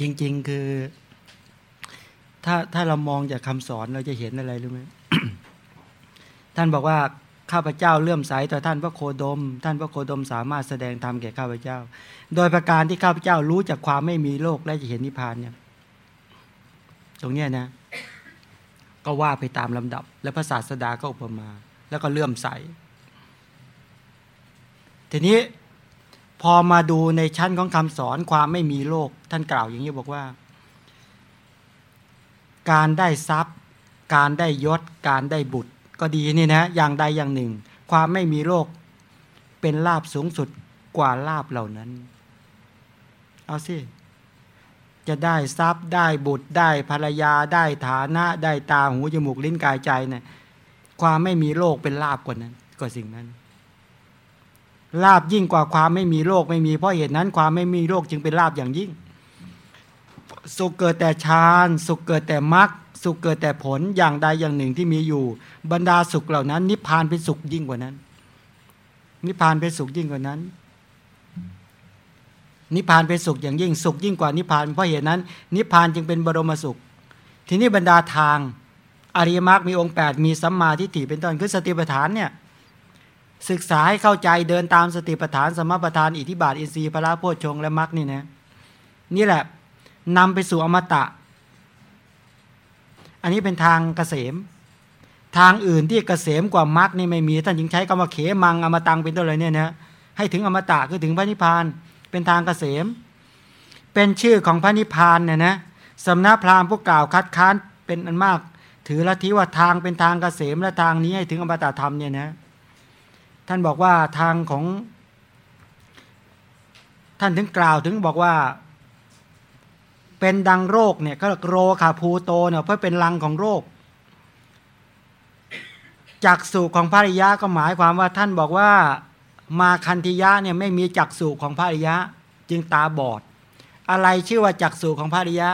จริง ๆ คือ ถ้าถ้าเรามองจากคำสอนเราจะเห็นอะไรรู้ไหมท่านบอกว่าข้าพเจ้าเลื่อมใสต่อท่านพระโคดม ท่านพระโคดมสามารถแสดงธรรมแก่ข้าพเจ้า โดยประการที่ข้าพเจ้ารู้จากความไม่มีโลกและจะเห็นนิพพานเนี่ยตรงเนี้ยนะ ก็ว่าไปตามลำดับ และพระศาสดาก็อุปมา แล้วก็เลื่อมใส ทีนี้ พอมาดูในชั้นของคำสอนความไม่มีโลกท่านกล่าวอย่างนี้บอกว่า การได้ทรัพย์ การได้ยศ การได้บุตร ก็ดีนี่นะอย่างใดอย่างหนึ่ง ความไม่มีโลกเป็นลาบสูงสุดกว่าลาบเหล่านั้น เอาสิจะได้ทรัพย์ได้บุตรได้ภรรยาได้ฐานะ ได้ตาหูจมูกลิ้นกายใจเนะี่ยความไม่มีโลกเป็นลาบกว่านั้นกว่าสิ่งนั้น ลาบยิ่งกว่าความไม่มีโลกไม่มีเพราะเหตุนั้นความไม่มีโลกจึงเป็นลาบอย่างยิ่ง สุขเกิดแต่ฌานสุขเกิดแต่มรรคสุขเกิดแต่ผลอย่างใดอย่างหนึ่งที่มีอยู่ บรรดาสุขเหล่านั้น นิพพานเป็นสุขยิ่งกว่านั้น นิพพานเป็นสุขยิ่งกว่านั้น นิพพานเป็นสุขอย่างยิ่งสุขยิ่งกว่านิพพานเพราะเหตุนั้น นิพพานจึงเป็นบรมสุข ทีนี้บรรดาทางอริยมรรคมีองค์ 8 มีสัมมาทิฏฐิเป็นต้นคือสติปัฏฐานเนี่ย ศึกษาให้เข้าใจเดินตามสติปัฏฐานสมปัฏฐานอิทธิบาทอินทรีย์พระโพชฌงและมรรคนี่นะนี่แหละนำไปสู่อมตะ อันนี้เป็นทางเกษม ทางอื่นที่เกษมกว่ามรรคนี่ไม่มีท่านจึงใช้คำว่าเขมังอมตังเป็นต้นเลยเนี่ยนะให้ถึงอมตะคือถึงพระนิพพานเป็นทางเกษม เป็นชื่อของพระนิพพานเนี่ยนะสำนักพราหมณ์ผู้กล่าวคัดค้านเป็นอันมาก ถือละทิว่าทางเป็นทางเกษมและทางนี้ให้ถึงอมตะธรรมเนี่ยนะ ท่านบอกว่าทางของ ท่านถึงกล่าวถึงบอกว่า เป็นดังโรคเนี่ยก็โรคาภูโตเนี่ยเพราะเป็นรังของโรคจักสุของภริยะก็หมายความว่าท่านบอกว่ามาคันธิยะเนี่ยไม่มีจักสุของภริยะ จึงตาบอด อะไรชื่อว่าจักสุของภริยะ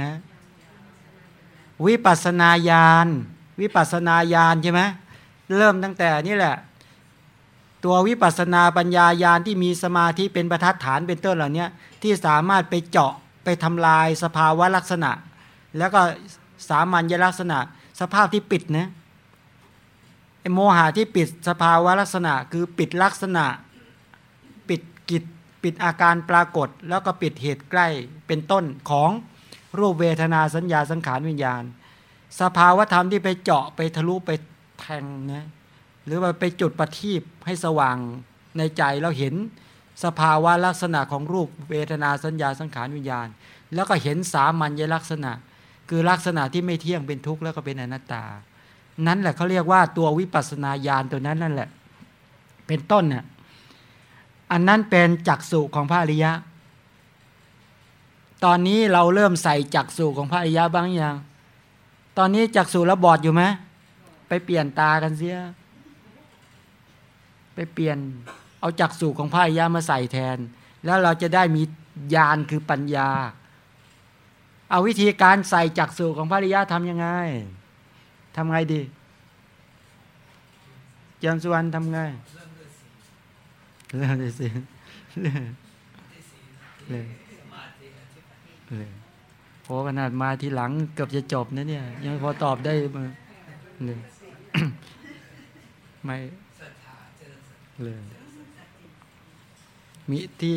นะวิปัสนาญาณวิปัสนาญาณใช่ไหม เริ่มตั้งแต่นี่แหละ ตัววิปัสนาปัญญายาณที่มีสมาธิเป็นประทัดฐานเป็นต้นเหล่านี้ที่สามารถไปเจาะไปทำลายสภาวะลักษณะ แล้วก็สามัญลักษณะ สภาพที่ปิดนะไอโมหะที่ปิดสภาวะลักษณะ คือปิดลักษณะ ปิดกิจปิดอาการปรากฏ แล้วก็ปิดเหตุใกล้เป็นต้นของรูปเวทนาสัญญาสังขารวิญญาณ สภาวะธรรมที่ไปเจาะไปทะลุไป แทงนะหรือว่าไปจุดประทีปให้สว่างในใจเราเห็นสภาวะลักษณะของรูปเวทนาสัญญาสังขารวิญญาณ แล้วก็เห็นสามัญลักษณะ คือลักษณะที่ไม่เที่ยงเป็นทุกข์แล้วก็เป็นอนัตตา นั้นแหละเขาเรียกว่าตัววิปัสสนาญาณตัวนั้นนั่นแหละ เป็นต้นเนี่ยอันนั้นเป็นจักสุของพระอริยะ ตอนนี้เราเริ่มใส่จักสุของพระอริยะบ้างยังตอนนี้จักสุแล้วบอดอยู่ไหม ไปเปลี่ยนตากันเสีย ไปเปลี่ยน เอาจักสูของพระยามาใส่แทน แล้วเราจะได้มีญาณคือปัญญา เอาวิธีการใส่จักสูของพระริยะทำยังไงทำไงดีจามสุวรรณทำไงเริ่มด้วยสิเลยเลยโอ้ขนาดมาทีหลังเกือบจะจบนะเนี่ย ยังพอตอบได้มาเลย ไม่เลยมีที่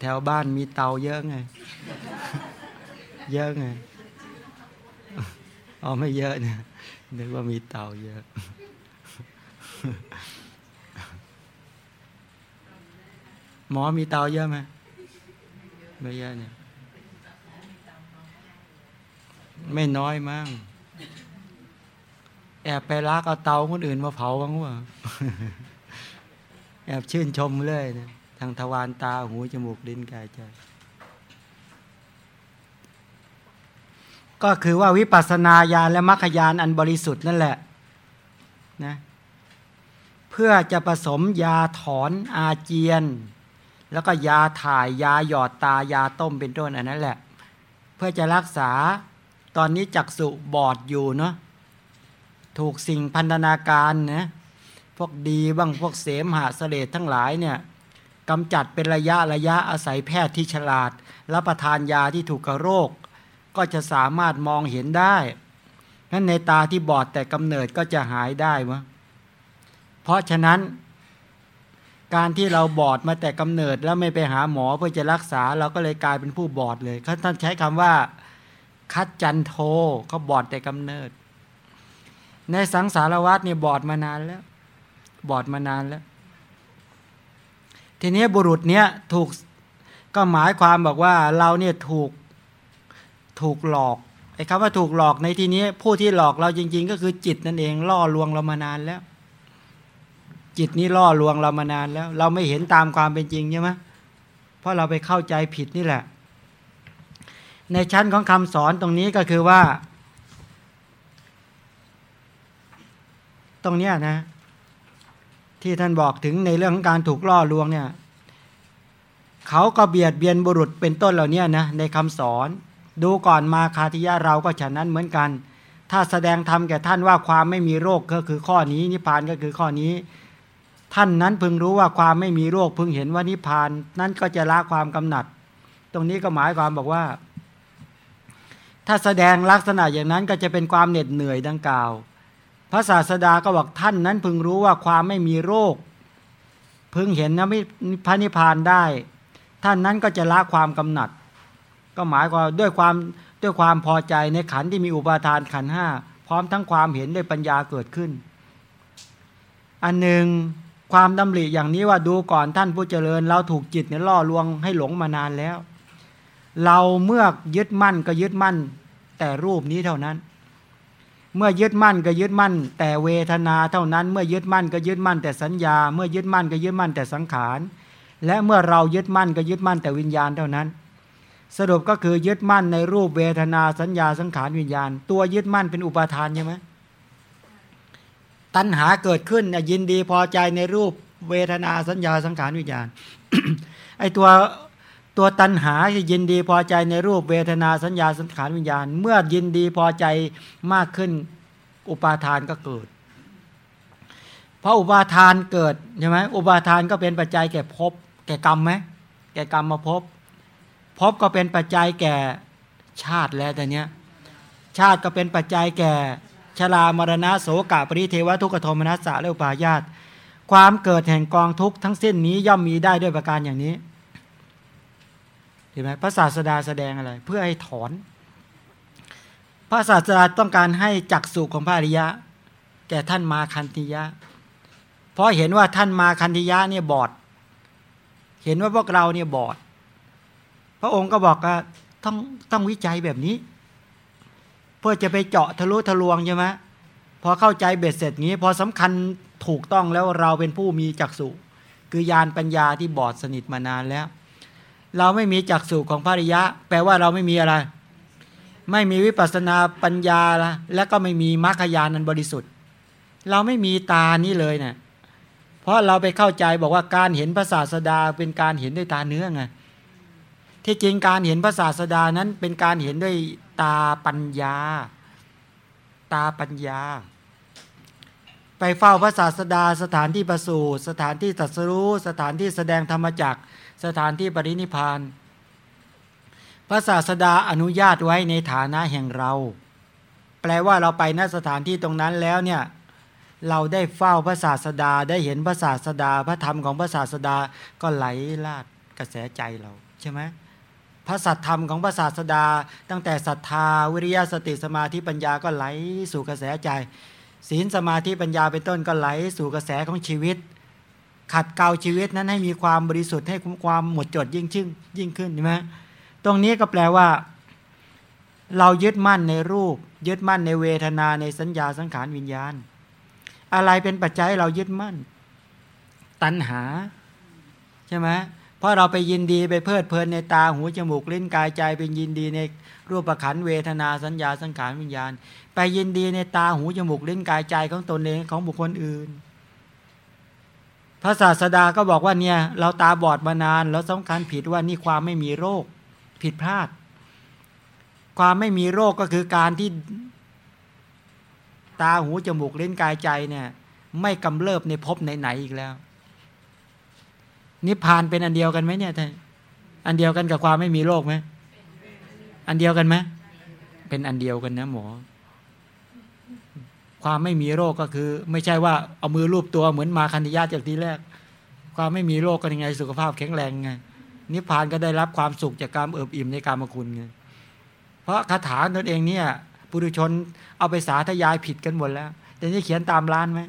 แถวบ้านมีเตาเยอะไง เยอะไงอ๋อไม่เยอะเนี่ยนึกว่ามีเตาเยอะหมอมีเตาเยอะไหมไม่เยอะเนี่ย ไม่น้อยมั้ง แอบไปรักเอาเตาคนอื่นมาเผาบ้างวะแอบชื่นชมเลยนะทางทวารตาหูจมูกลิ้นกายใจก็คือว่าวิปัสสนาญาณและมรรคญาณอันบริสุทธิ์นั่นแหละนะเพื่อจะผสมยาถอนอาเจียน แล้วก็ยาถ่ายยาหยอดตายาต้มเป็นต้นอันนั้นแหละ เพื่อจะรักษาตอนนี้จักสุบอดอยู่เนาะ ถูกสิ่งพันธนาการนะพวกดีบ้างพวกเสมหะเสลดทั้งหลายเนี่ยกำจัดเป็นระยะระยะอาศัยแพทย์ที่ฉลาดรับประทานยาที่ถูกกับโรค ก็จะสามารถมองเห็นได้นั้นในตาที่บอดแต่กำเนิดก็จะหายได้มะเพราะฉะนั้นการที่เราบอดมาแต่กำเนิดแล้วไม่ไปหาหมอเพื่อจะรักษาเราก็เลยกลายเป็นผู้บอดเลยเขาท่านใช้คำว่า คัดจันโทเขาบอดแต่กำเนิด ในสังสารวัฏเนี่ยบอดมานานแล้ว บอดมานานแล้ว ทีนี้บุรุษเนี้ยถูกก็หมายความบอกว่าเราเนี่ยถูกถูกหลอกไอ้คำว่าถูกหลอกในที่นี้ผู้ที่หลอกเราจริง ๆ ก็คือจิตนั่นเองล่อลวงเรามานานแล้ว จิตนี้ล่อลวงเรามานานแล้ว เราไม่เห็นตามความเป็นจริงใช่ไหมเพราะเราไปเข้าใจผิดนี่แหละ ในชั้นของคำสอนตรงนี้ก็คือว่า รงเนี้นะ ที่ท่านบอกถึงในเรื่องของการถูกล่อลวงเนี่ยเขาก็เบียดเบียนบุรุษเป็นต้นเหล่านี้นะในคำสอน ดูก่อนมาคาทิยะเราก็ฉะนั้นเหมือนกัน ถ้าแสดงธรรมแก่ท่านว่าความไม่มีโรคก็คือข้อนี้ นิพพานก็คือข้อนี้ ท่านนั้นพึงรู้ว่าความไม่มีโรคพึงเห็นว่านิพพานนั้นก็จะละความกำหนัด ตรงนี้ก็หมายความบอกว่า ถ้าแสดงลักษณะอย่างนั้นก็จะเป็นความเหน็ดเหนื่อยดังกล่าว พระศาสดาก็บอกท่านนั้นพึงรู้ว่าความไม่มีโรค พึงเห็นนะพระนิพพานได้ ท่านนั้นก็จะละความกำหนัด ก็หมายความด้วยความด้วยความพอใจในขันที่มีอุปาทานขันห้าพร้อมทั้งความเห็นด้วยปัญญาเกิดขึ้น อันหนึ่งความดำริอย่างนี้ว่าดูก่อนท่านผู้เจริญ เราถูกจิตเนี่ยล่อลวงให้หลงมานานแล้ว เราเมื่อยึดมั่นก็ยึดมั่น แต่รูปนี้เท่านั้น เมื่อยึดมั่นก็ยึดมั่น แต่เวทนาเท่านั้น เมื่อยึดมั่นก็ยึดมั่นแต่สัญญา เมื่อยึดมั่นก็ยึดมั่นแต่สังขาร และเมื่อเรายึดมั่นก็ยึดมั่นแต่วิญญาณเท่านั้น สรุปก็คือยึดมั่นในรูปเวทนาสัญญาสังขารวิญญาณ ตัวยึดมั่นเป็นอุปาทานใช่ไหมตัณหาเกิดขึ้นยินดีพอใจในรูปเวทนาสัญญาสังขารวิญญาณไอตัว ตัวตัณหาที่ยินดีพอใจในรูปเวทนาสัญญาสังขารวิญญาณ เมื่อยินดีพอใจมากขึ้น อุปาทานก็เกิดเพราะอุปาทานเกิดใช่ไหมอุปาทานก็เป็นปัจจัยแก่ภพแก่กรรมไหมแก่กรรมมาภพภพก็เป็นปัจจัยแก่ชาติแล้วแต่เนี้ยชาติก็เป็นปัจจัยแก่ชรามรณะโสกะปริเทวทุกขโทมนัสสะและอุปาญาตความเกิดแห่งกองทุกข์ทั้งสิ้นนี้ย่อมมีได้ด้วยประการอย่างนี้ ห็นไหมพระศาสดาแสดงอะไร เพื่อให้ถอน พระศาสดาต้องการให้จักสุของพระอริยะ แก่ท่านมาคันติยะ เพราะเห็นว่าท่านมาคันธิยะเนี่ยบอด เห็นว่าพวกเราเนี่ยบอด พระองค์ก็บอกว่าต้องต้องวิจัยแบบนี้ เพื่อจะไปเจาะทะลุทะลวงใช่ไหมพอเข้าใจเบ็ดเสร็จงี้ พอสำคัญถูกต้องแล้วเราเป็นผู้มีจักษุคือยานปัญญาที่บอดสนิทมานานแล้ว เราไม่มีจักษุของพระริยะ แปลว่าเราไม่มีอะไร ไม่มีวิปัสนาปัญญาละและก็ไม่มีมรรคยานันบริสุทธิ์ เราไม่มีตานี้เลยเนะี่ยเพราะเราไปเข้าใจบอกว่าการเห็นพระศาสดาเป็นการเห็นด้วยตาเนื้อไงที่จริงการเห็นพระศาสดานั้นเป็นการเห็นด้วยตาปัญญา ตาปัญญา ไปเฝ้าพระศาสดาสถานที่ประสูติสถานที่ตรัสรู้ สถานที่แสดงธรรมจัก สถานที่ปรินิพานพระศาสดาอนุญาตไว้ในฐานะแห่งเรา แปลว่าเราไปณสถานที่ตรงนั้นแล้วเนี่ยเราได้เฝ้าพระศาสดาได้เห็นพระศาสดา พระธรรมของพระศาสดาก็ไหลลาดกระแสใจเราใช่ไหมพระสัทธรรมของพระศาสดา ตั้งแต่ศรัทธาวิริยะสติสมาธิปัญญาก็ไหลสู่กระแสใจ ศีลสมาธิปัญญาเป็นต้นก็ไหลสู่กระแสของชีวิต ขัดเกลาชีวิตนั้นให้มีความบริสุทธิ์ให้ความหมดจดยิ่งชึ่งยิ่งขึ้นใช่ไหมตรงนี้ก็แปลว่า เรายึดมั่นในรูป ยึดมั่นในเวทนาในสัญญาสังขารวิญญาณ อะไรเป็นปัจจัยเรายึดมั่น ตัณหาใช่ไหมเพราะเราไปยินดีไปเพลิดเพลินในตาหูจมูกลิ้นกายใจเป็นยินดีในรูปประขันเวทนาสัญญาสังขารวิญญาณ ไปยินดีในตาหูจมูกลิ้นกายใจของตนเองของบุคคลอื่น พระศาสดาก็บอกว่าเนี่ย เราตาบอดมานานเราสำคัญผิดว่านี่ความไม่มีโรคผิดพลาด ความไม่มีโรคก็คือการที่ตาหูจมูกเล่นกายใจเนี่ย ไม่กำเริบในภพไหนๆอีกแล้ว นิพพานเป็นอันเดียวกันไหมเนี่ยท่านอันเดียวกันกับความไม่มีโรคไหมอันเดียวกันไหมเป็นอันเดียวกันนะหมอ ความไม่มีโรคก็คือ ไม่ใช่ว่าเอามือรูปตัวเหมือนมาคันธยาจากทีแรก ความไม่มีโรคก็ยังไงสุขภาพแข็งแรงไงนิพพานก็ได้รับความสุขจากการเอิบอิ่มในการมคุณไงเพราะคาถาตนเองเนี่ยปุถุชนเอาไปสาธยายผิดกันหมดแล้วแต่นี่เขียนตามร้านไหม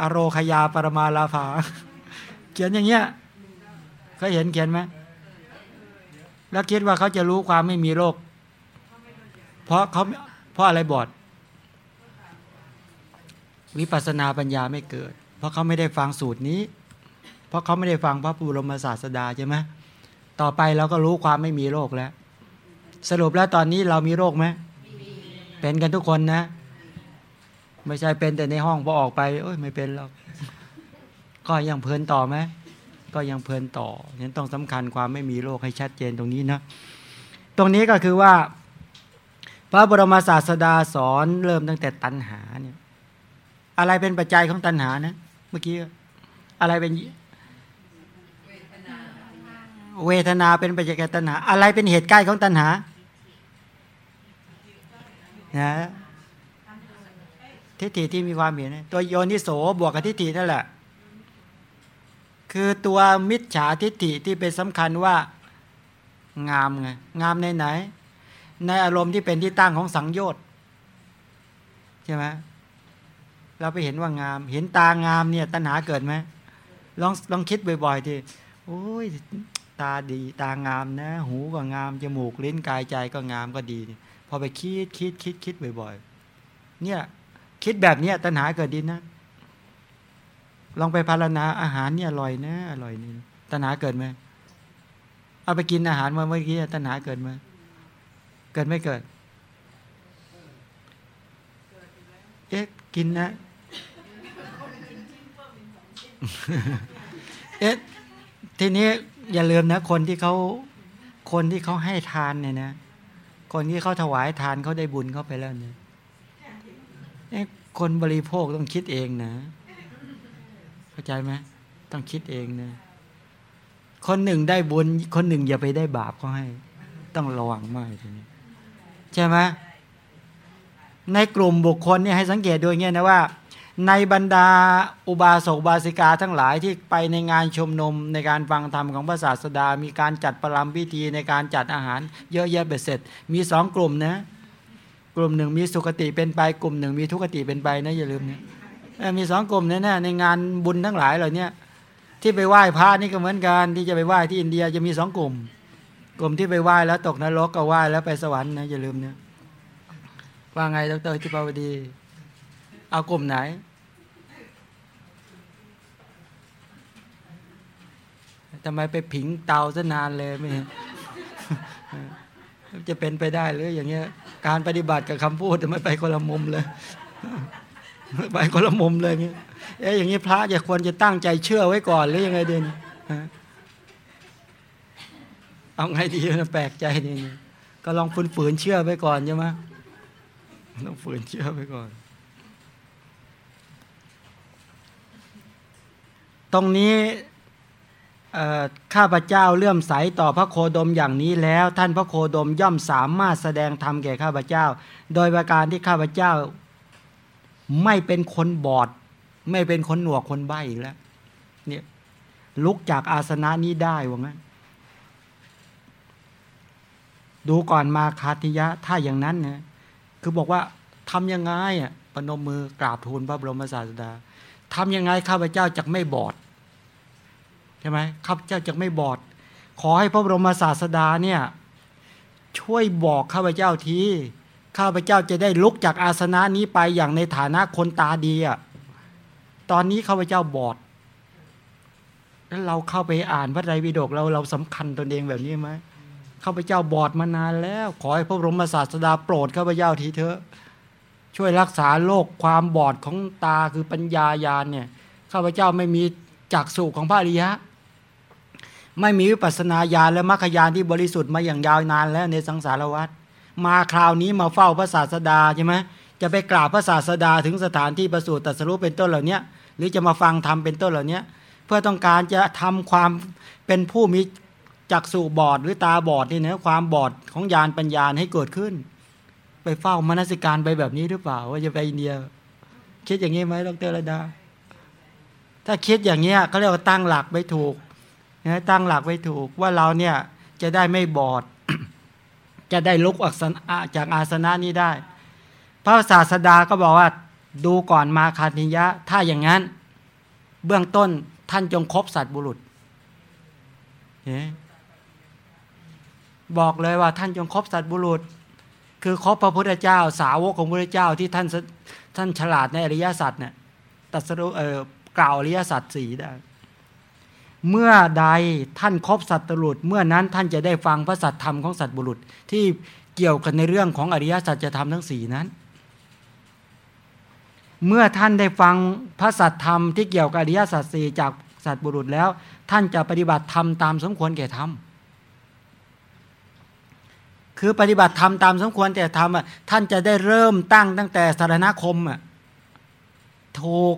อโรคยาปรมาลาภาเขียนอย่างเงี้ยเคยเห็นเขียนไหมแล้วคิดว่าเขาจะรู้ความไม่มีโรค เพราะเขาเพราะอะไรบอด วิปัสนาปัญญาไม่เกิด เพราะเขาไม่ได้ฟังสูตรนี้ เพราะเขาไม่ได้ฟังพระปุรมศาสดาใช่ไหมต่อไปเราก็รู้ความไม่มีโรคแล้ว สรุปแล้วตอนนี้เรามีโรคไหมเป็นกันทุกคนนะ ไม่ใช่เป็นแต่ในห้องพอออกไปโอ้ยไม่เป็นหรอกก็ยังเพลินต่อไหมก็ยังเพลินต่อนั้นต้องสำคัญความไม่มีโรคให้ชัดเจนตรงนี้นะตรงนี้ก็คือว่า พระบรมศาสดาสอนเริ่มตั้งแต่ตัณหาเนี่ย อะไรเป็นปัจจัยของตัณหานะ เมื่อกี้อะไรเป็นเวทนาเป็นปัจจัยแก่ตัณหา อะไรเป็นเหตุใกล้ของตัณหานะทิฏฐิที่มีความเห็นตัวโยนิโสบวกกับทิฏฐินั่นแหละ คือตัวมิจฉาทิฏฐิที่เป็นสำคัญว่า งามไงงามในไหน ในอารมณ์ที่เป็นที่ตั้งของสังโยชน์ใช่ไหม เราไปเห็นว่างาม เห็นตางามเนี่ย ตัณหาเกิดไหมลองลองคิดบ่อยๆทีโอ้ยตาดีตางามนะ หูก็งามจมูกลิ้นกายใจก็งามก็ดี พอไปคิดคิดคิดคิดบ่อยๆเนี่ย คิดแบบเนี้ยตัณหาเกิดดินนะ ลองไปพารณาอาหารเนี่ยอร่อยนะ อร่อยนี่ตัณหาเกิดไหมเอาไปกินอาหารมาเมื่อกี้ตัณหาเกิดไหมเกิดไม่เกิดเอ๊ะกินนะ เอ๊ะทีนี้อย่าลืมนะ คนที่เขาคนที่เขาให้ทานเนี่ยนะ คนที่เขาถวายทานเขาได้บุญเขาไปแล้วเนี่ยคนบริโภคต้องคิดเองนะ เข้าใจไหมต้องคิดเองนะคนหนึ่งได้บุญ คนหนึ่งอย่าไปได้บาปเขาให้ ต้องระวังมากทีนี้ใช่ไหมในกลุ่มบุคคลเนี่ยให้สังเกตดูอย่างเงี้ยนะว่า ในบรรดาอุบาสกบาสิกาทั้งหลายที่ไปในงานชมนมในการฟังธรรมของพระศาสดา มีการจัดประลำพิธีในการจัดอาหารเยอะแยะเบ็ดเสร็จ มีสองกลุ่มนะ กลุ่มหนึ่งมีสุขติเป็นไป กลุ่มหนึ่งมีทุกติเป็นไปนะอย่าลืมเนี่ยมีสองกลุ่มเนี่ยนะในงานบุญทั้งหลายเหล่านี้ที่ไปไหว้พระนี่ก็เหมือนกันที่จะไปไหว้ที่อินเดียจะมีสองกลุ่ม กลุ่มที่ไปไหว้แล้วตกนรกก็ไหว้แล้วไปสวรรค์นะอย่าลืมเนี่ยว่าไงดรทิปาวดี เอากลุ่มไหน ทำไมไปผิงเตาซะนานเลยไม่จะเป็นไปได้หรืออย่างเงี้ย การปฏิบัติกับคำพูดจะไม่ไปคนละมุมเลย ไปคนละมุมเลยเงี้ยเอ๊ะอย่างนี้พระจะควรจะตั้งใจเชื่อไว้ก่อนหรือยังไงเด่นเอาไงดีนะแปลกใจนี่ก็ลองฝืนฝืนเชื่อไว้ก่อนใช่ไหมต้องฝืนเชื่อไว้ก่อน ตรงนี้ ข้าพเจ้าเลื่อมใสต่อพระโคดมอย่างนี้แล้ว ท่านพระโคดมย่อมสามารถแสดงธรรมแก่ข้าพเจ้า โดยประการที่ข้าพเจ้าไม่เป็นคนบอด ไม่เป็นคนหนวกคนใบ้อีกแล้วเนี่ยลุกจากอาสนะนี้ได้วงั้นดูก่อนมาคาติยะถ้าอย่างนั้นนะคือบอกว่าทำยังไงอะปนมมือกราบทูลพระบรมศาสดาทำยังไงข้าพเจ้าจะไม่บอด ใช่ไหมข้าพเจ้าจะไม่บอด ขอให้พระบรมศาสดาเนี่ยช่วยบอกข้าพเจ้าทีข้าพเจ้าจะได้ลุกจากอาสนะนี้ไปอย่างในฐานะคนตาดีอะตอนนี้ข้าพเจ้าบอด แล้วเราเข้าไปอ่านพระไตรปิฎกเราเราสำคัญตนเองแบบนี้ไหมข้าพเจ้าบอดมานานแล้ว ขอให้พระบรมศาสดาโปรดข้าพเจ้าทีเถอะช่วยรักษาโรคความบอดของตาคือปัญญายาณเนี่ยข้าพเจ้าไม่มีจักสุของพระอริยะ ไม่มีวิปัสนาญาณและมรรคญาณที่บริสุทธิ์มาอย่างยาวนานแล้วในสังสารวัฏมาคราวนี้มาเฝ้าพระศาสดาใช่ไหมจะไปกราบพระศาสดาถึงสถานที่ประสูติตรัสรู้เป็นต้นเหล่านี้หรือจะมาฟังธรรมเป็นต้นเหล่านี้เพื่อต้องการจะทำความเป็นผู้มีจักษุบอดหรือตาบอดนี่นะความบอดของญาณปัญญาให้เกิดขึ้น ไปเฝ้ามนสิการไปแบบนี้หรือเปล่า ว่าจะไปอินเดีย คิดอย่างนี้ไหมดรระดา ถ้าคิดอย่างเงี้เขาเรียกว่าตั้งหลักไว้ถูก นะตั้งหลักไว้ถูกว่าเราเนี่ยจะได้ไม่บอด จะได้ลุกอักษณจากอาสนะนี้ได้ พระศาสดาก็บอกว่าดูก่อนมาคานิยะ ถ้าอย่างนั้น เบื้องต้นท่านจงคบสัตว์บุรุษบอกเลยว่าท่านจงคบสัตว์บุรุษ คือคบพระพุทธเจ้า สาวกของพระพุทธเจ้าที่ท่านท่านฉลาดในอริยสัจเนี่ยตัดสรุเออกล่าวอริยสัจสี่ได้ เมื่อใดท่านครบสัตบุรุษ เมื่อนั้นท่านจะได้ฟังพระสัตธรรมของสัตบุรุษ ที่เกี่ยวกันในเรื่องของอริยสัจจะทำทั้งสี่นั้น เมื่อท่านได้ฟังพระสัตธรรมที่เกี่ยวกับอริยสัจสี่จากสัตบุรุษแล้ว ท่านจะปฏิบัติธรรมตามสมควรแก่ธรรมคือปฏิบัติธรรมตามสมควรแต่ทำท่านจะได้เริ่มตั้งตั้งแต่สารณคมอะถูก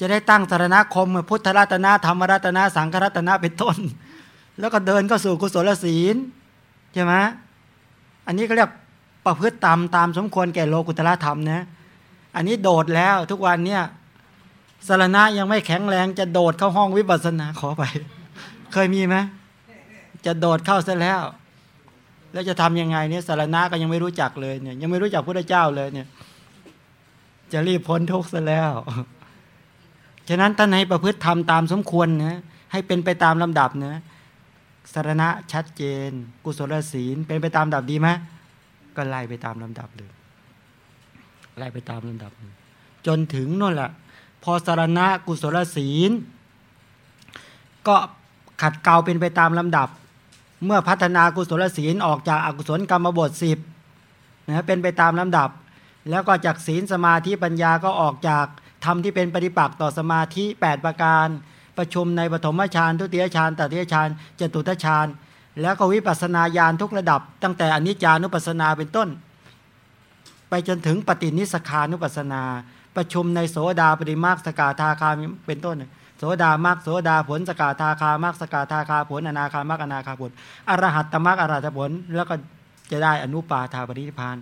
จะได้ตั้งสารณคมพุทธรัตนาธรรมรัตนาสังฆรัตนาเป็นต้น แล้วก็เดินก็สู่กุศลศีลใช่ไหมอันนี้ก็เรียกประพฤติตามตามสมควรแก่โลกุตละธรรมนะอันนี้โดดแล้วทุกวันเนี่ยสารณะยังไม่แข็งแรงจะโดดเข้าห้องวิปัสสนาขอไป เคยมีไหมจะโดดเข้าซะแล้ว แล้วจะทํำยังไงเนี่ยสารณะก็ยังไม่รู้จักเลยเนี่ย ยังไม่รู้จักพระเจ้าเลยเนี่ย จะรีบพ้นทุกข์ซะแล้ว ฉะนั้นท่านให้ประพฤติทำตามสมควรนะให้เป็นไปตามลำดับนะสารณะชัดเจน กุศลศีลเป็นไปตามลำดับดีไหมก็ไล่ไปตามลำดับเลยไล่ไปตามลำดับ จนถึงนั่นแหละพอสารณะกุศลศีล ก็ขัดเกลาเป็นไปตามลำดับ เมื่อพัฒนากุศลศีลออกจากอากุศลกรรมบทสิบนะเป็นไปตามลำดับ แล้วก็จากศีลสมาธิปัญญาก็ออกจาก ธรรมที่เป็นปฏิปักษ์ต่อสมาธิ 8 ประการ ประชุมในปฐมฌานทุติยฌานตติยฌานจตุทฌานแล้วก็วิปัสสนาญาณทุกระดับ ตั้งแต่อนิจจานุปัสสนาเป็นต้น ไปจนถึงปฏินิสขานุปัสสนา ประชุมในโสดาปริมาสกาธาคาเป็นต้นโสดามากโสดาผลสกาทาคามากสกาทาคาผลอนาคามากอนาคาผลอรหัตตมากอรหัตผลแล้วก็จะได้อนุปาทาปริพาน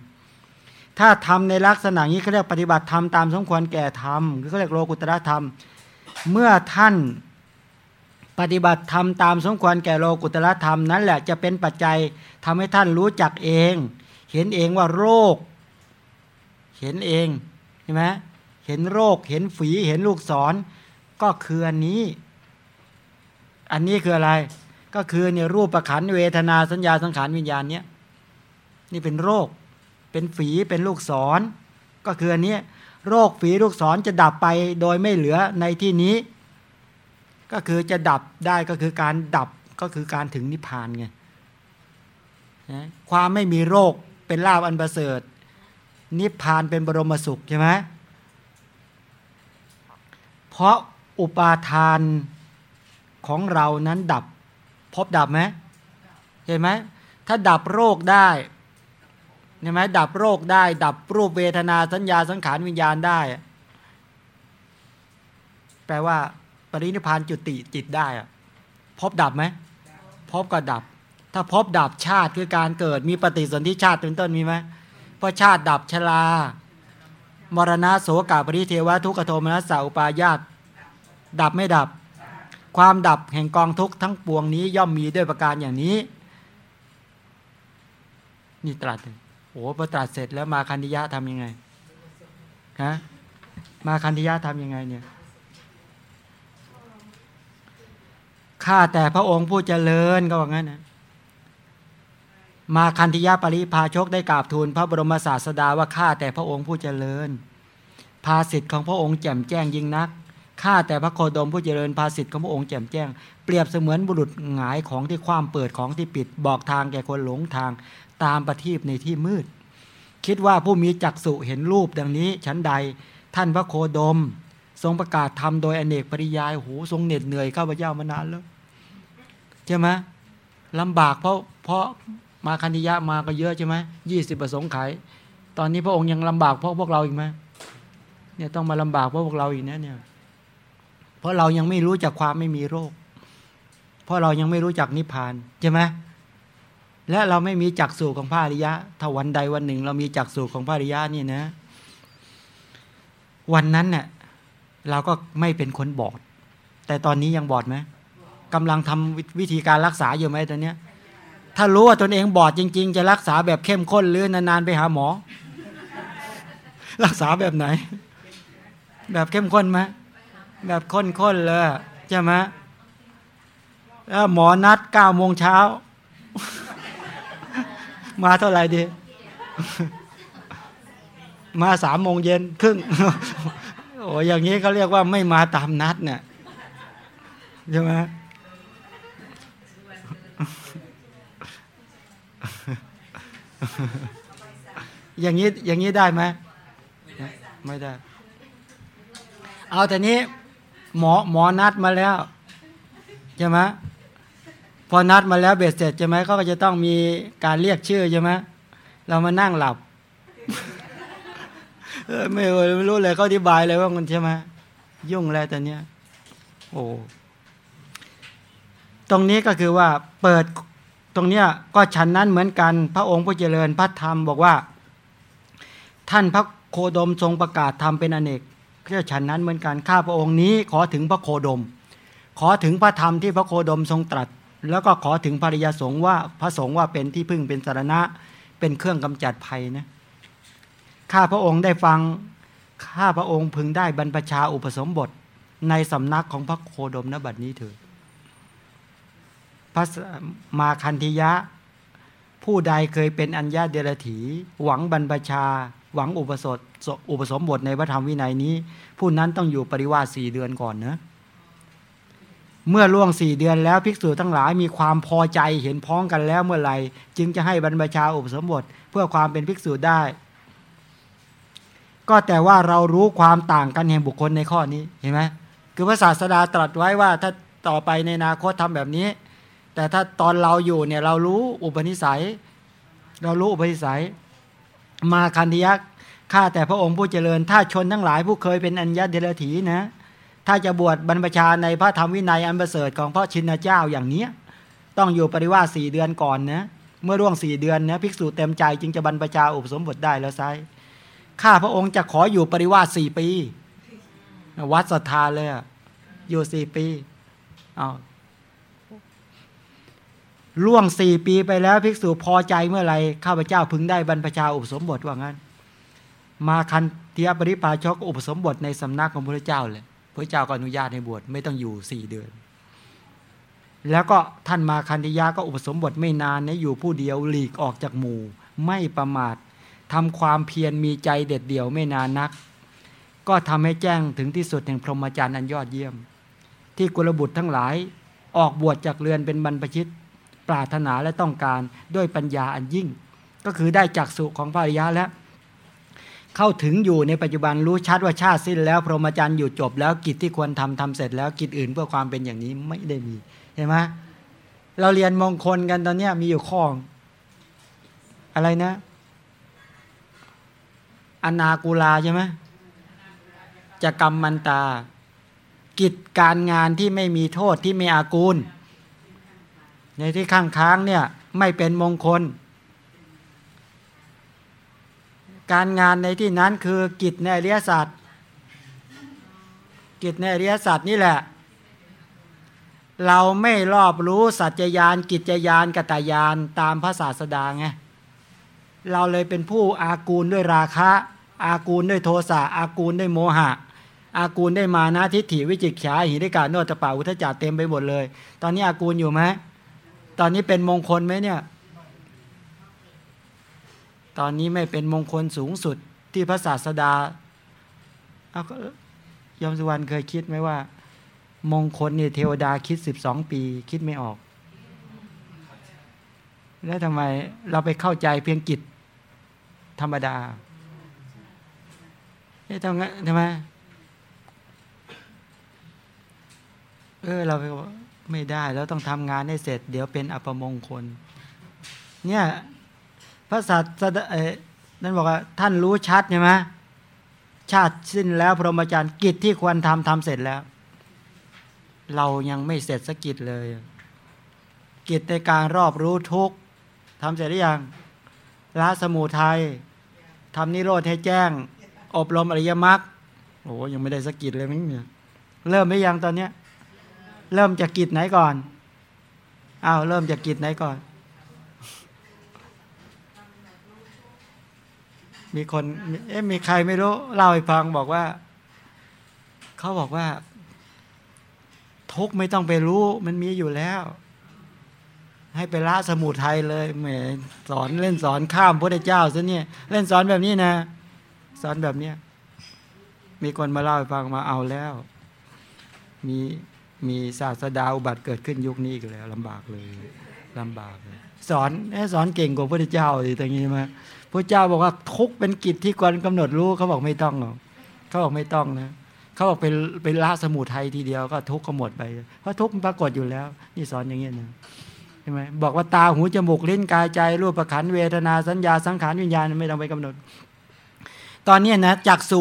ถ้าทำในลักษณะนี้เขาเรียกปฏิบัติธรรมตามสมควรแก่ธรรมคือเขาเรียกโลกุตระธรรม เมื่อท่านปฏิบัติธรรมตามสมควรแก่โลกุตระธรรมนั้นแหละจะเป็นปัจจัยทำให้ท่านรู้จักเอง เห็นเองว่าโรค เห็นเองใช่ไหมเห็นโรค เห็นฝีเห็นลูกศร ก็คืออันนี้ อันนี้คืออะไร ก็คือเนี่ยรูปประขันเวทนาสัญญาสังขารวิญญาณเนี่ยนี่เป็นโรค เป็นฝีเป็นลูกศร ก็คืออันนี้โรคฝีลูกศรจะดับไปโดยไม่เหลือในที่นี้ ก็คือจะดับได้ก็คือการดับก็คือการถึงนิพพานไงความไม่มีโรคเป็นลาบอันประเสริฐ นิพพานเป็นบรมสุขใช่ไหมเพราะอุปาทานของเรานั้นดับพบดับไหมเห็นไหมถ้าดับโรคได้ เห็นไหมดับโรคได้ ดับรูปเวทนาสัญญาสังขารวิญญาณได้ แปลว่า ปรินิพานจุติจิตได้พบดับไหมพบก็ดับ ถ้าพบดับชาติคือการเกิดมีปฏิสนธิชาติเป็นต้นมีไหมเพราะชาติดับชรามรณะโสกาปริเทวะทุกขโทมนัสสาอุปายาตดับไม่ดับ ความดับแห่งกองทุกทั้งปวงนี้ย่อมมีด้วยประการอย่างนี้ นี่ตรัส โอ้พอตรัสเสร็จแล้วมาคันธิยะทำยังไงฮะมาคันธิยะทำยังไงเนี่ยข้าแต่พระองค์ผู้เจริญก็ว่างั้นนะมาคันธิยะปริพาชกได้กราบทูลพระบรมศาสดาว่าข้าแต่พระองค์ผู้เจริญ ภาสิทธิ์ของพระองค์แจ่มแจ้งยิ่งนัก ข้าแต่พระโคดมผู้เจริญภาสิทธิ์ของพระองค์แจ่มแจ้ง เปรียบเสมือนบุรุษหงายของที่ความเปิดของที่ปิด บอกทางแก่คนหลงทางตามประทีปในที่มืด คิดว่าผู้มีจักษุเห็นรูปดังนี้ชั้นใด ท่านพระโคดม ทรงประกาศทำโดยอเนกปริยายโหทรงเหน็ดเหนื่อยข้าพเจ้ามานานแล้วใช่ไหมลำบากเพราะเพราะมาคันธิยะมาก็เยอะใช่ไหมยี่สิบประสงค์ไขตอนนี้พระองค์ยังลำบากเพราะพวกเราอีกไหมเนี่ยต้องมาลำบากเพราะพวกเราอีกนะเนี่ย เพราะเรายังไม่รู้จักความไม่มีโรค เพราะเรายังไม่รู้จักนิพพานใช่ไหมและเราไม่มีจักสู่ของพระอริยะ ถ้าวันใดวันหนึ่ง เรามีจักสู่ของพระอริยะนี่นะ วันนั้นเนี่ยเราก็ไม่เป็นคนบอด แต่ตอนนี้ยังบอดไหมกำลังทำวิธีการรักษาอยู่ไหมตอนนี้ถ้ารู้ว่าตนเองบอดจริง ๆ จะรักษาแบบเข้มข้นหรือนานๆไปหาหมอ รักษาแบบไหน แบบเข้มข้นไหม แบบข้นๆเลยใช่ไหมแล้วหมอนัดเก้าโมงเช้า มาเท่าไหร่ดี มาสามโมงเย็นครึ่งโอ้อย่างนี้เขาเรียกว่าไม่มาตามนัดเนี่ยใช่ไหมอย่างนี้อย่างนี้ได้ไหมไม่ได้ เอาแต่นี้ หมอหมอนัดมาแล้วใช่ไหมพอนัดมาแล้วเบ็ดเสร็จใช่ไหมก็จะต้องมีการเรียกชื่อใช่ไหมเรามานั่งหลับไม่ไม่รู้เลยเขาอธิบายเลยว่ามันใช่ไหมยุ่งแล้วแต่เนี้ยโอ้ตรงนี้ก็คือว่าเปิดตรงเนี้ยก็ฉันนั้นเหมือนกันพระองค์ผู้เจริญพระธรรมบอกว่า ท่านพระโคดมทรงประกาศธรรมเป็นอเนก เรียกฉันนั้นเหมือนกันข้าพระองค์นี้ขอถึงพระโคดม ขอถึงพระธรรมที่พระโคดมทรงตรัส แล้วก็ขอถึงภริยาสงฆ์ว่าพระสงฆ์ว่าเป็นที่พึ่งเป็นสารณะ เป็นเครื่องกำจัดภัยนะข้าพระองค์ได้ฟังข้าพระองค์พึงได้บรรพชาอุปสมบทในสำนักของพระโคดมนบัดนี้เถิดพระมาคันธิยะ ผู้ใดเคยเป็นอัญญาเดรถี หวังบรรพชา หวังอุปสมอุปสมบทในพระธรรมวินัยนี้ ผู้นั้นต้องอยู่ปริวาสสี่เดือนก่อนนะเมื่อล่วงสี่เดือนแล้วภิกษุทั้งหลายมีความพอใจเห็นพ้องกันแล้วเมื่อไหร่จึงจะให้บรรพชาอุปสมบทเพื่อความเป็นภิกษุได้ ก็แต่ว่าเรารู้ความต่างกันแห่งบุคคลในข้อนี้เห็นไหมคือพระศาสดาตรัสไว้ว่าถ้าต่อไปในอนาคตทำแบบนี้ แต่ถ้าตอนเราอยู่เนี่ยเรารู้อุปนิสัย เรารู้อุปนิสัย มาคันธยักข้าแต่พระองค์ผู้เจริญ ถ้าชนทั้งหลายผู้เคยเป็นอัญญาเดรถีนะ ถ้าจะบวชบรรพชาในพระธรรมวินัยอันประเสริฐของพระชินเจ้าอย่างนี้ต้องอยู่ปริวาสสี่เดือนก่อนนะเมื่อร่วงสี่เดือนนะภิกษุเต็มใจจึงจะบรรพชาอุปสมบทได้แล้วไซข้าพระองค์จะขออยู่ปริวาสสี่ปี วัดศรัทธาเลยอยู่สี่ปีเอา ล่วงสี่ปีไปแล้วภิกษุพอใจเมื่อไรข้าพเจ้าพึงได้บรรพชาอุปสมบทว่างั้น มาคันเทียบริปาชกอุปสมบทในสำนักของพระเจ้าเลยพระเจ้าก็อนุญาตให้บวชไม่ต้องอยู่สี่เดือน แล้วก็ท่านมาคันธยาก็อุปสมบทไม่นานนะอยู่ผู้เดียวหลีกออกจากหมู่ ไม่ประมาททำความเพียรมีใจเด็ดเดี่ยวไม่นานนัก ก็ทำให้แจ้งถึงที่สุดแห่งพรหมจรรย์อันยอดเยี่ยม ที่กุลบุตรทั้งหลายออกบวชจากเรือนเป็นบรรพชิต ปรารถนาและต้องการด้วยปัญญาอันยิ่ง ก็คือได้จากสุของพระอริยะแล้ว เข้าถึงอยู่ในปัจจุบันรู้ชัดว่าชาติสิ้นแล้ว พรหมจรรย์อยู่จบแล้วกิจที่ควรทำทำเสร็จแล้วกิจอื่นเพื่อความเป็นอย่างนี้ไม่ได้มีเห็นไหมเราเรียนมงคลกันตอนนี้มีอยู่ข้ออะไรนะ อนากูลาใช่ไหมจะกรรมมันตา กิจการงานที่ไม่มีโทษที่ไม่อากูล ในที่ข้างค้างเนี่ยไม่เป็นมงคล การงานในที่นั้นคือกิจในอริยศาสตร์กิจในอริยศาสตร์นี่แหละ เราไม่รอบรู้สัจจยานกิจยานกตายานตามพระศาสดาไงเราเลยเป็นผู้อากูลด้วยราคะ อากูลด้วยโทสะอากูลด้วยโมหะ อากูลได้มานะทิฏฐิวิจิกฉาหิริกาโนตปาอุทจัดเต็มไปหมดเลย ตอนนี้อากูลอยู่ไหม ตอนนี้เป็นมงคลไหมเนี่ย ตอนนี้ไม่เป็นมงคลสูงสุดที่พระศาสดาเอาก็ยมสุวรรณเคยคิดไหมว่า มงคลเนี่ยเทวดาคิดสิบสองปีคิดไม่ออก แล้วทำไมเราไปเข้าใจเพียงกิจธรรมดาเอ๊ะทำไงทำไม เออ เราไปบอก ไม่ได้แล้วต้องทำงานให้เสร็จ เดี๋ยวเป็นอัปมงคล เนี่ยพระสัตว์นั่นบอกว่าท่านรู้ชัดใช่ไหมชาติสิ้นแล้วพรหมจรรย์กิจที่ควรทำทำเสร็จแล้ว เรายังไม่เสร็จสกิจเลย กิจในการรอบรู้ทุกทำเสร็จหรือยังละสมุทัยทำนิโรธให้แจ้ง อบรมอริยมรรคโอ้ยังไม่ได้สกิจเลยมั้งเนี่ยเริ่มไม่ยังตอนเนี้ย เริ่มจากกิจไหนก่อนอ้าวเริ่มจากกิจไหนก่อน มีคนเอ๊ะมีใครไม่รู้เล่าให้ฟังบอกว่า เขาบอกว่า ทุกไม่ต้องไปรู้ มันมีอยู่แล้ว ให้ไปละสมุทัยเลยแหมสอนเล่นสอนข้ามพระเจ้าซะเนี่ย เล่นสอนแบบนี้นะ สอนแบบเนี้ยมีคนมาเล่าให้ฟังมาเอาแล้ว มี มีศาสดาอุบัติเกิดขึ้นยุคนี้อีกแล้วลำบากเลยลำบากเลยสอนสอนเก่งกว่าพระเจ้าอีกตรงนี้มาพระเจ้าบอกว่าทุกเป็นกิจที่ควรกำหนดรู้เขาบอกไม่ต้องหรอกเขาบอกไม่ต้องนะเขาบอกเป็นเป็นละสมุทัยทีเดียวก็ทุกข์ก็หมดไป เพราะทุกข์มันปรากฏอยู่แล้ว นี่สอนอย่างเงี้ยนะใช่ไหมบอกว่าตาหูจมูกลิ้นกายใจรูปประขันเวทนาสัญญาสังขารวิญญาณไม่ต้องไปกำหนด ตอนนี้นะจักสุ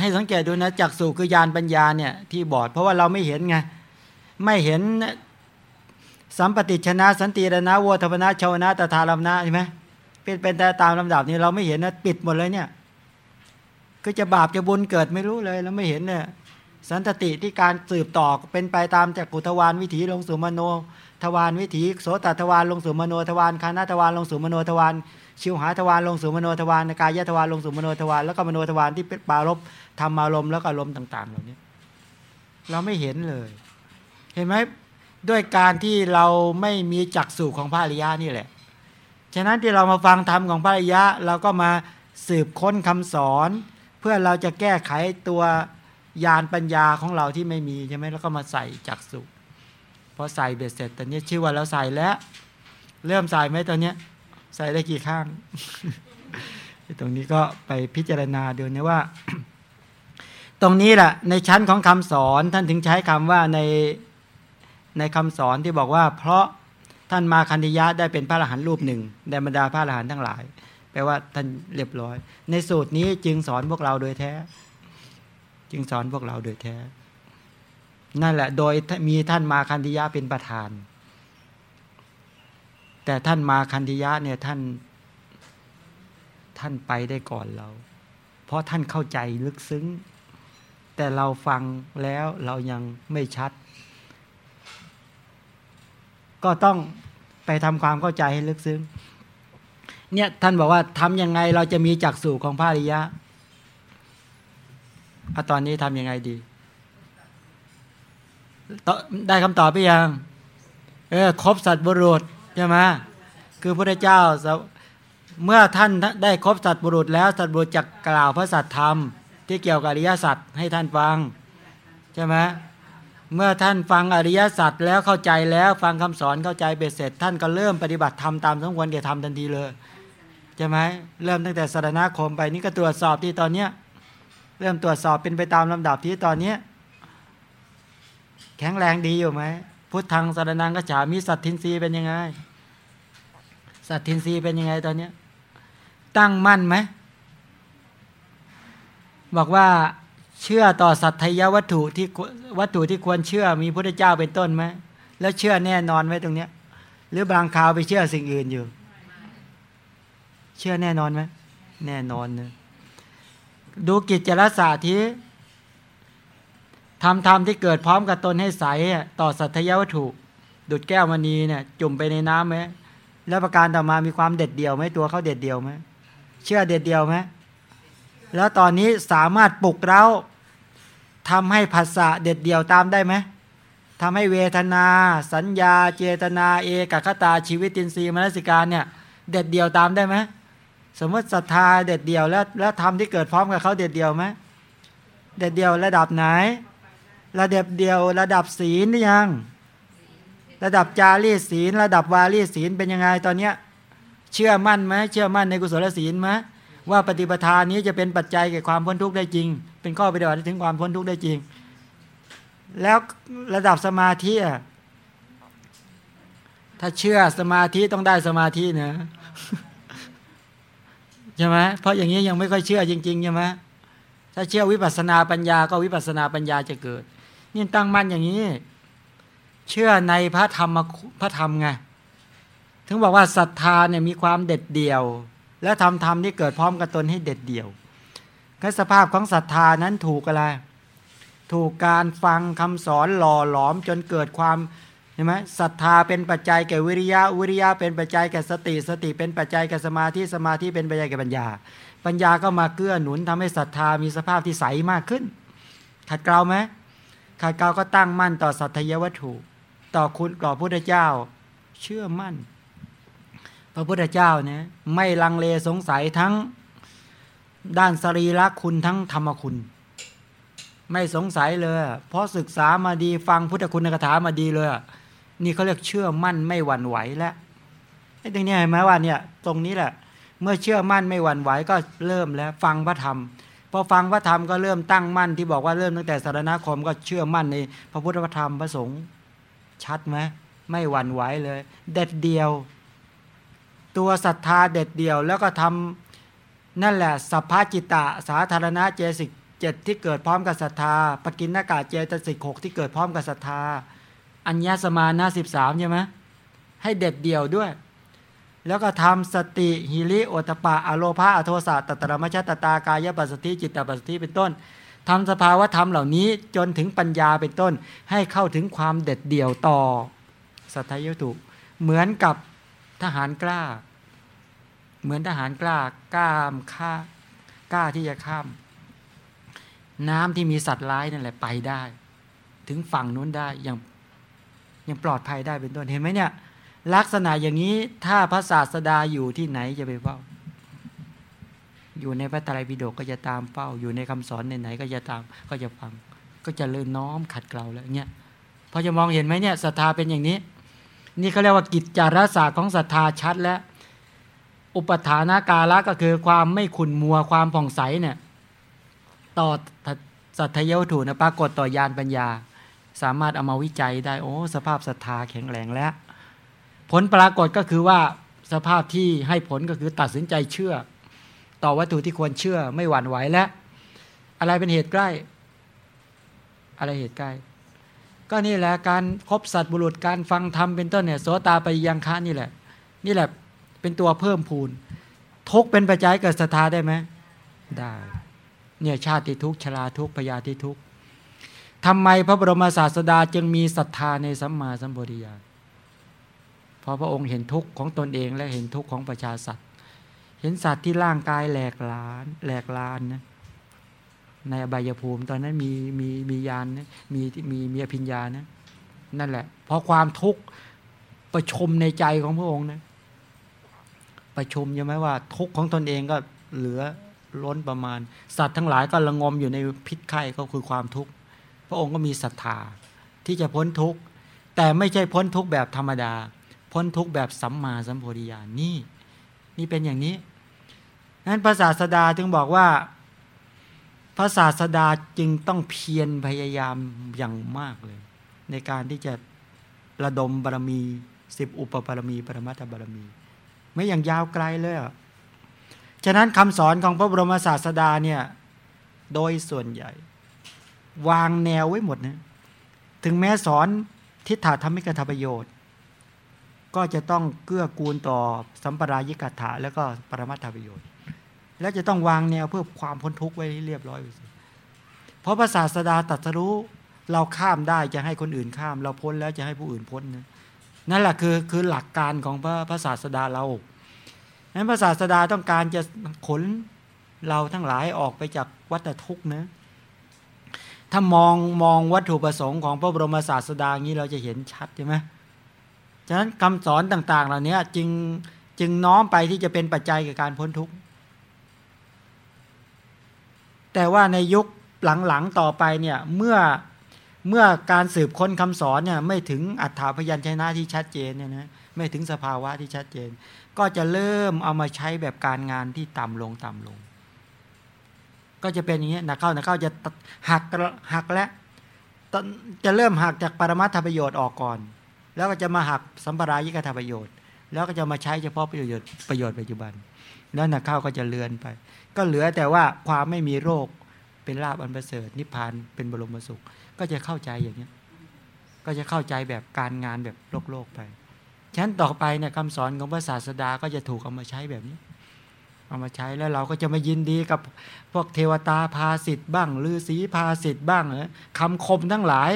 ให้สังเกตดูนะจักสุคือยานปัญญาเนี่ยที่บอด เพราะว่าเราไม่เห็นไง ไม่เห็นสัมปติชนะ สันติรณะโวทพนะชาวนะตถาลัมนะใช่ไหมเป็นเป็นแต่ตามลำดับนี้เราไม่เห็นนะปิดหมดเลยเนี่ยก็จะบาปจะบุญเกิดไม่รู้เลยเราไม่เห็นเนี่ยสันตติที่การสืบต่อเป็นไปตามจากกุทวานวิถีลงสู่มโนทวารวิถีโสตทวารลงสู่มโนทวารฆานทวารลงสู่มโนทวารชิวหาทวารลงสู่มโนทวารกายทวารลงสู่มโนทวารแล้วก็มโนทวารที่เป็นปรารภธรรมารมณ์แล้วก็อารมณ์ต่าง ๆ เหล่านี้เราไม่เห็นเลย เห็นไหมด้วยการที่เราไม่มีจักษุของพระอริยะนี่แหละ ฉะนั้นที่เรามาฟังธรรมของพระอริยะเราก็มาสืบค้นคำสอน เพื่อเราจะแก้ไขตัวยานปัญญาของเราที่ไม่มีใช่ไหมแล้วก็มาใส่จักษุพอใส่เบ็ดเสร็จตอนนี้ชื่อว่าเราใส่แล้ว เริ่มใส่ไหมตอนนี้ใส่ได้กี่ข้าง ตรงนี้ก็ไปพิจารณาดูนะว่า ตรงนี้แหละในชั้นของคำสอนท่านถึงใช้คำว่าใน ในคำสอนที่บอกว่า เพราะท่านมาคันธยะได้เป็นพระอรหันต์รูปหนึ่งในบรรดาพระอรหันต์ทั้งหลาย แปลว่าท่านเรียบร้อย ในสูตรนี้จึงสอนพวกเราโดยแท้ จึงสอนพวกเราโดยแท้ นั่นแหละ โดยมีท่านมาคันธยะเป็นประธาน แต่ท่านมาคันธยะเนี่ยท่าน ท่านไปได้ก่อนเรา เพราะท่านเข้าใจลึกซึ้ง แต่เราฟังแล้วเรายังไม่ชัด ก็ต้องไปทำความเข้าใจให้ลึกซึ้งเนี่ยท่านบอกว่าทำยังไงเราจะมีจักสู่ของพระอริยะอะตอนนี้ทำยังไงดี ได้คำตอบไปยังเออครบสัตว์บุรุษใช่ไหมคือพระเจ้าเมื่อท่านได้ครบสัตว์บุรุษแล้วสัตว์บุรุษจะกล่าวพระสัตธรรม ที่เกี่ยวกับอริยสัจให้ท่านฟัง ใช่ไหม เมื่อท่านฟังอริยสัจแล้วเข้าใจแล้วฟังคำสอนเข้าใจเบ็ดเสร็จ ท่านก็เริ่มปฏิบัติธรรมตามสมควรแก่ธรรมทันทีเลยใช่ไหมเริ่มตั้งแต่สารณคมไปนี่ก็ตรวจสอบที่ตอนเนี้ยเริ่มตรวจสอบเป็นไปตามลำดับที่ตอนเนี้ยแข็งแรงดีอยู่ไหมพุทธังสารนังกัจฉามิสัตทินรีเป็นยังไง สัตทินรีเป็นยังไงตอนเนี้ยตั้งมั่นไหมบอกว่า เชื่อต่อสัตยวัตถุที่วัตถุที่ควรเชื่อมีพระเจ้าเป็นต้นไหมแล้วเชื่อแน่นอนไหมตรงเนี้ย หรือบางคราวไปเชื่อสิ่งอื่นอยู่ เชื่อแน่นอนไหมแน่นอนเนะดูกิจจรศาสตร์ที่ทำธรรมที่เกิดพร้อมกับตนให้ใสต่อสัตยวัตถุ ดุดแก้วมณีเนี่ยจุ่มไปในน้ำไหมแล้วประการต่อมามีความเด็ดเดี่ยวไหมตัวเขาเด็ดเดี่ยวไหมเชื่อเด็ดเดี่ยวไหม แล้วตอนนี้สามารถปลุกเราทำให้ภาษาเด็ดเดี่ยวตามได้ไหมทำให้เวทนา สัญญา เจตนาเอกคตาชีวิตินทรีย์มนสิการเนี่ย เด็ดเดี่ยวตามได้ไหมสมมติศรัทธาเด็ดเดี่ยวแล้วแล้วทำที่เกิดพร้อมกับเขาเด็ดเดี่ยวไหมเด็ดเดี่ยวระดับไหน ระดับเดียวระดับศีลหรือยัง ระดับจารีศีล ระดับวารีศีลเป็นยังไงตอนเนี้ยเชื่อมั่นไหมเชื่อมั่นในกุศลศีลไหม ว่าปฏิปทานนี้จะเป็นปัจจัยแก่ความพ้นทุกข์ได้จริง เป็นข้อปฏิบัติถึงความพ้นทุกข์ได้จริง แล้วระดับสมาธิถ้าเชื่อสมาธิต้องได้สมาธินะใช่ไหมเพราะอย่างนี้ยังไม่ค่อยเชื่อจริงๆใช่ไหมถ้าเชื่อวิปัสนาปัญญาก็วิปัสนาปัญญาจะเกิด นี่ตั้งมั่นอย่างนี้ เชื่อในพระธรรมพระธรรมไงถึงบอกว่าศรัทธาเนี่ยมีความเด็ดเดี่ยว และทำธรรมที่เกิดพร้อมกับตนให้เด็ดเดี่ยวก็สภาพของศรัทธานั้นถูกอะไร ถูกการฟังคำสอนหล่อหลอมจนเกิดความใช่ไหมศรัทธาเป็นปัจจัยแก่วิริยะวิริยะเป็นปัจจัยแก่สติ สติเป็นปัจจัยแก่สมาธิสมาธิเป็นปัจจัยแก่ปัญญา ปัญญาก็มาเกื้อหนุนทำให้ศรัทธามีสภาพที่ใสมากขึ้น ขัดเกลาไหมขัดเกลาก็ตั้งมั่นต่อสัตยวัตถุ ต่อคุณต่อพระพุทธเจ้า เชื่อมั่น ระพุทธเจ้าเนี่ยไม่ลังเลสงสัยทั้งด้านสรีระคุณทั้งธรรมคุณ ไม่สงสัยเลย เพราะศึกษามาดีฟังพุทธคุณกถามาดีเลย นี่เขาเรียกเชื่อมั่นไม่หวั่นไหวแล้วไอ้ตรงนี้เห็นไหมว่าเนี่ยตรงนี้แหละ เมื่อเชื่อมั่นไม่หวั่นไหวก็เริ่มแล้ว ฟังพระธรรมพอฟังพระธรรมก็เริ่มตั้งมั่นที่บอกว่าเริ่มตั้งแต่สารณคมก็เชื่อมั่นในพระพุทธธรรมพระสงฆ์ชัดไหมไม่หวั่นไหวเลย เด็ดเดียว ตัวศรัทธาเด็ดเดี่ยว แล้วก็ทำนั่นแหละสัพพจิตะสาธารณะเจสิกเจ็ดที่เกิดพร้อมกับศรัทธา ปกินนากาเจตสิกหกที่เกิดพร้อมกับศรัทธา อัญญสมานาสิบสามใช่ไหมให้เด็ดเดี่ยวด้วย แล้วก็ทำสติหิริโอตปะอโลภาอโทสะตตรมชตตากายปัสสติจิตตปัสสติเป็นต้นทำสภาวะธรรมเหล่านี้จนถึงปัญญาเป็นต้น ให้เข้าถึงความเด็ดเดี่ยวต่อสัทยตุเหมือนกับ ทหารกล้า เหมือนทหารกล้ากล้ามข้ากล้าที่จะข้าม น้ำที่มีสัตว์ร้ายนั่นแหละไปได้ ถึงฝั่งนู้นได้อย่างยังปลอดภัยได้เป็นต้นเห็นไหมเนี่ย ลักษณะอย่างนี้ถ้าพระศาสดาอยู่ที่ไหนจะไปเฝ้า อยู่ในพระไตรปิฎกก็จะตามเฝ้า อยู่ในคำสอนไหนๆก็จะตามก็จะฟัง ก็จะเลื่อนน้อมขัดเกลาแล้วเนี่ยพอจะมองเห็นไหมเนี่ยศรัทธาเป็นอย่างนี้ นี่เขาเรียกว่ากิจจารศาสตร์ของศรัทธาชัดแล้วอุปทานากาละก็คือความไม่ขุนมัวความผ่องใสเนี่ยต่อสัทยวัตถุนะปรากฏต่อยานปัญญา สามารถเอามาวิจัยได้โอ้สภาพศรัทธาแข็งแรงแล้ว ผลปรากฏก็คือว่าสภาพที่ให้ผลก็คือตัดสินใจเชื่อ ต่อวัตถุที่ควรเชื่อไม่หวั่นไหวแล้วอะไรเป็นเหตุใกล้ อะไรเหตุใกล้ ก็นี่แหละการครบสัตว์บุรุษการฟังธรรมเป็นต้นเนี่ยโสตาไปยังคะนี่แหละ นี่แหละเป็นตัวเพิ่มพูน ทุกเป็นปัจจัยเกิดศรัทธาได้ไหมได้เนี่ยชาติทุกชราทุกพยาธิทุกทำไมพระบรมศาสดาจึงมีศรัทธาในสัมมาสัมปวิยาเพราะพระองค์เห็นทุกข์ของตนเองและเห็นทุกข์ของประชาสัตว์ เห็นสัตว์ที่ร่างกายแหลกลานแหลกลานนะ ในอบายภูมิ ตอนนั้นมีมีมียานนะมีมีมีอภิญญานะนั่นแหละพราะความทุกข์ประชมในใจของพระองค์นะประชุมใช่ไหมว่า ทุกข์ของตนเองก็เหลือล้นประมาณ สัตว์ทั้งหลายก็ระงมอยู่ในพิษไข้ก็คือความทุกข์พระองค์ก็มีศรัทธาที่จะพ้นทุกข์แต่ไม่ใช่พ้นทุกข์แบบธรรมดา พ้นทุกข์แบบสัมมาสัมโพธิญาณนี่ นี่เป็นอย่างนี้นั้นพระศาสดาจึงบอกว่า ระศาสดาจึงต้องเพียรพยายามอย่างมากเลย ในการที่จะระดมบารมีสิบอุปบารมี ปรมัตถบารมี ไม่อย่างยาวไกลเลยอะฉะนั้นคำสอนของพระบรมศาสดาเนี่ยโดยส่วนใหญ่ วางแนวไว้หมดนะถึงแม้สอนทิฏฐธรรมิกถประโยชน์ ก็จะต้องเกื้อกูลต่อสัมปรายิกถาแล้วก็ปรมัตถประโยชน์ และจะต้องวางแนวเพื่อความพ้นทุกข์ไว้เรียบร้อยเพราะพระศาสดาตรัสรู้เราข้ามได้จะให้คนอื่นข้าม เราพ้นแล้วจะให้ผู้อื่นพ้นนะนั่นแหละคือคือหลักการของพระพระศาสดาเรานั้นพระศาสดาต้องการจะขนเราทั้งหลายออกไปจากวัฏทุกข์นะถ้ามองมองวัตถุประสงค์ของพระบรมศาสดางี้เราจะเห็นชัดใช่ไหมฉะนั้นคำสอนต่าง ๆ เหล่านี้จึงจึงน้อมไปที่จะเป็นปัจจัยกับการพ้นทุกข์ แต่ว่าในยุคหลังๆต่อไปเนี่ยเมื่อเมื่อการสืบค้นคำสอนเนี่ยไม่ถึงอัฏฐาพยัญชนะที่ชัดเจนเนี่ยนะไม่ถึงสภาวะที่ชัดเจน ก็จะเริ่มเอามาใช้แบบการงานที่ต่ำลงต่ำลง ก็จะเป็นอย่างนี้นะเข้านะเข้าจะหักหักและจะเริ่มหักจากปรมัตถประโยชน์ออกก่อน แล้วก็จะมาหักสัมปรายิกถประโยชน์ แล้วก็จะมาใช้เฉพาะประโยชน์ประโยชน์ปัจจุบัน แล้วนะเข้าก็จะเลือนไป ก็เหลือแต่ว่าความไม่มีโรคเป็นลาบอันประเสริฐนิพพานเป็นบรมสุข ก็จะเข้าใจอย่างนี้ก็จะเข้าใจแบบการงานแบบโลกโลกไปฉะนั้นต่อไปเนี่ยคำสอนของพระศาสดาก็จะถูกเอามาใช้แบบนี้ เอามาใช้แล้วเราก็จะมายินดีกับพวกเทวตาพาสิทธ์บ้างฤาษีพาสิทธ์บ้างเหรอคำคมทั้งหลาย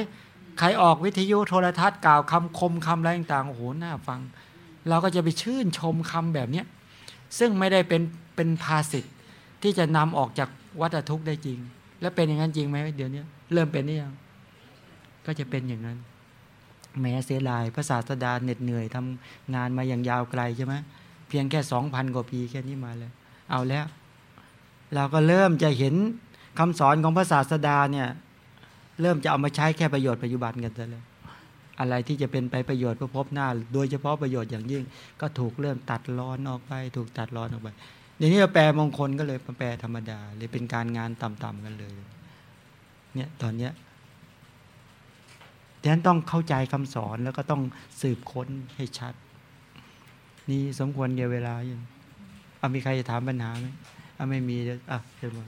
ใครออกวิทยุโทรทัศน์กล่าวคำคมคำอะไรต่างๆโอ้โหน่าฟัง เราก็จะไปชื่นชมคำแบบนี้ซึ่งไม่ได้เป็นเป็นภาสิทธ์ ที่จะนำออกจากวัฏทุกข์ได้จริง แล้วเป็นอย่างนั้นจริงไหมเดี๋ยวนี้เริ่มเป็นหรือยังก็จะเป็นอย่างนั้น แม้เสียดายพระศาสดาเหน็ดเหนื่อยทำงานมาอย่างยาวไกลใช่ไหมเพียงแค่สองพันกว่าปีแค่นี้มาเลย เอาแล้ว เราก็เริ่มจะเห็นคำสอนของพระศาสดาเนี่ย เริ่มจะเอามาใช้แค่ประโยชน์ปัจจุบันกันซะแล้วอะไรที่จะเป็นไปประโยชน์เพื่อพบหน้า โดยเฉพาะประโยชน์อย่างยิ่ง ก็ถูกเริ่มตัดร้อนออกไป ถูกตัดร้อนออกไป ดี๋ยวนี้เราแปลมงคลก็เลยมาแปลธรรมดาเลยเป็นการงานต่ำๆกันเลย เนี่ยตอนเนี้ยดังนั้นต้องเข้าใจคำสอนแล้วก็ต้องสืบค้นให้ชัด นี่สมควรเกี่ยวเวลาอยังเอามีใครจะถามปัญหาไหมเอาไม่มีอะเชิญมา